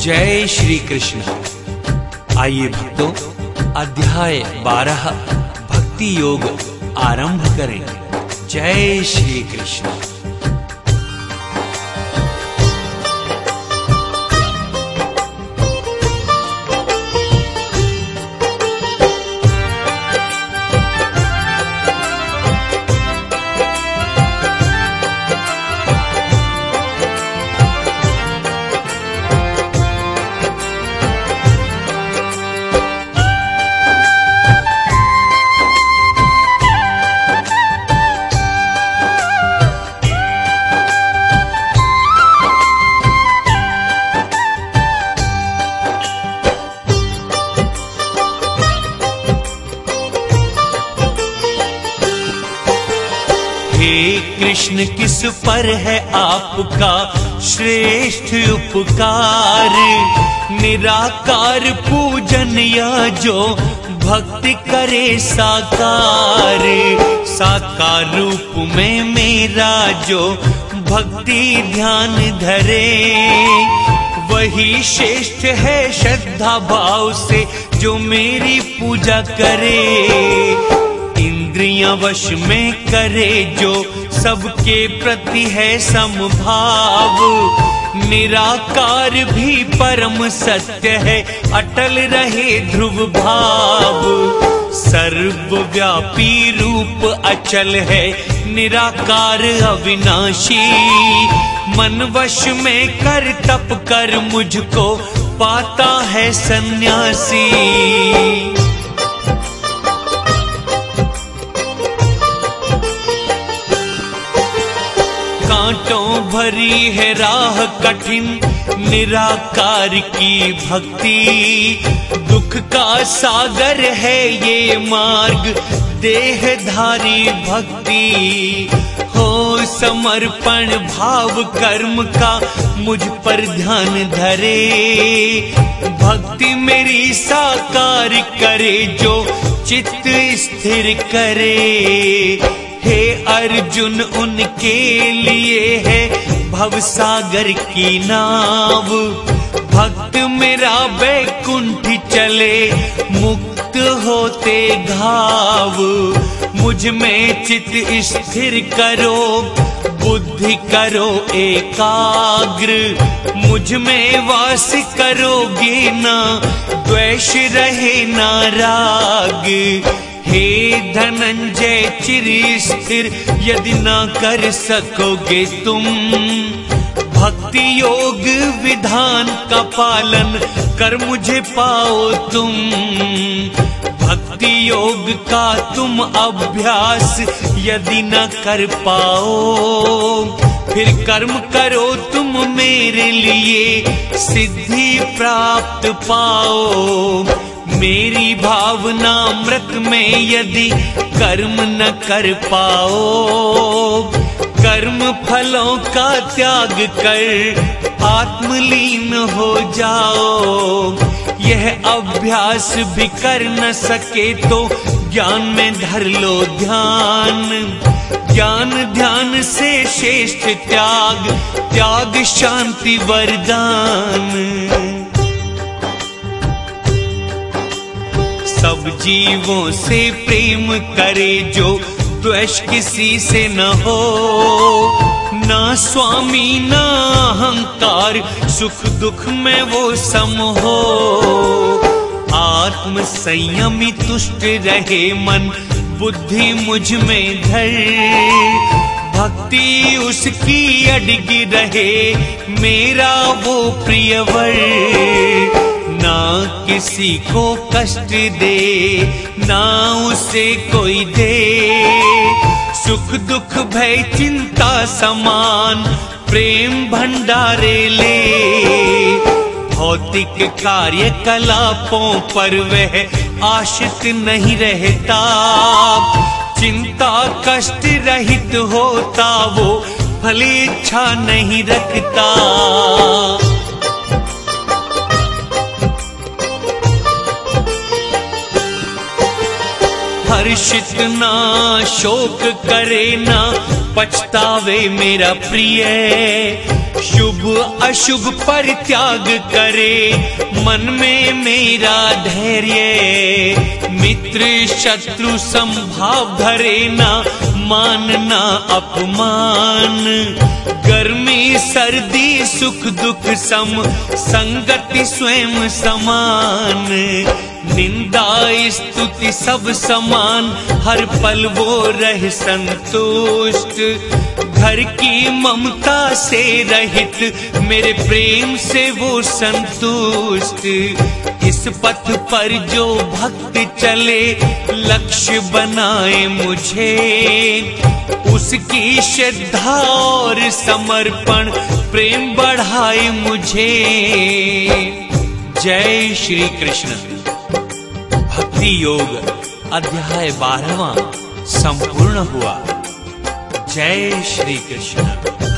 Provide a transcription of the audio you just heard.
जय श्री कृष्ण। आइए भक्तों अध्याय बारह भक्ति योग आरंभ करें। जय श्री कृष्ण। हे कृष्ण किस पर है आपका श्रेष्ठ उपकार? निराकार पूजन या जो भक्ति करे साकार? साकार रूप में मेरा जो भक्ति ध्यान धरे, वही श्रेष्ठ है श्रद्धा भाव से जो मेरी पूजा करे। इंद्रियाँ वश में करे जो सबके प्रति है समभाव। निराकार भी परम सत्य है, अटल रहे ध्रुव भाव। सर्वव्यापी रूप अचल है, निराकार अविनाशी। मन वश में कर तप कर मुझको पाता है सन्यासी। भरी है राह कठिन, निराकार की भक्ति। दुख का सागर है ये मार्ग, देहधारी भक्ति। हो समर्पण भाव कर्म का, मुझ पर ध्यान धरे। भक्ति मेरी साकार करे, जो चित्त स्थिर करे। हे अर्जुन उनके लिए है भवसागर की नाव। भक्त मेरा बैकुंठ चले, मुक्त होते घाव। मुझमें चित स्थिर करो, बुद्धि करो एकाग्र। मुझमें वास करोगे ना, द्वेष रहे ना राग। हे धनंजय चिर स्थिर यदि ना कर सकोगे तुम। भक्ति योग विधान का पालन कर मुझे पाओ तुम। भक्ति योग का तुम अभ्यास यदि न कर पाओ, फिर कर्म करो तुम मेरे लिए, सिद्धि प्राप्त पाओ। मेरी भावना मृत में यदि कर्म न कर पाओ, कर्म फलों का त्याग कर आत्मलीन हो जाओ। यह अभ्यास भी कर न सके तो ज्ञान में धर लो ध्यान। ज्ञान ध्यान से श्रेष्ठ त्याग त्याग शांति वरदान। सब जीवों से प्रेम करे जो द्वेष किसी से न हो। ना स्वामी, ना अहंकार, सुख दुख में वो सम हो। आत्म संयमी तुष्ट रहे मन, बुद्धि मुझमें धर। भक्ति उसकी अडगी रहे, मेरा वो प्रियवर। ना किसी को कष्ट दे, ना उसे कोई दे। सुख दुख भय चिंता समान, प्रेम भंडारे ले। भौतिक कार्य कलापों पर वह आशित नहीं रहता। चिंता कष्ट रहित होता, वो भली इच्छा नहीं रखता। हर्षित ना शोक करे ना पछतावे मेरा प्रिय। शुभ अशुभ परित्याग करे। मन में मेरा धैर्य, मित्र शत्रु संभाव धरे ना मानना अपमान। गर्मी सर्दी, सुख दुख सम, संगति स्वयं समान। निंदा, स्तुति सब समान, हर पल वो रह संतुष्ट। घर की ममता से रहित, मेरे प्रेम से वो संतुष्ट। इस पथ पर जो भक्त चले, लक्ष्य बनाए मुझे। उसकी श्रद्धा और समर्पण, प्रेम बढ़ाए मुझे। जय श्री कृष्ण। भक्ति योग अध्याय बारहवा, संपूर्ण हुआ। जय श्री कृष्ण।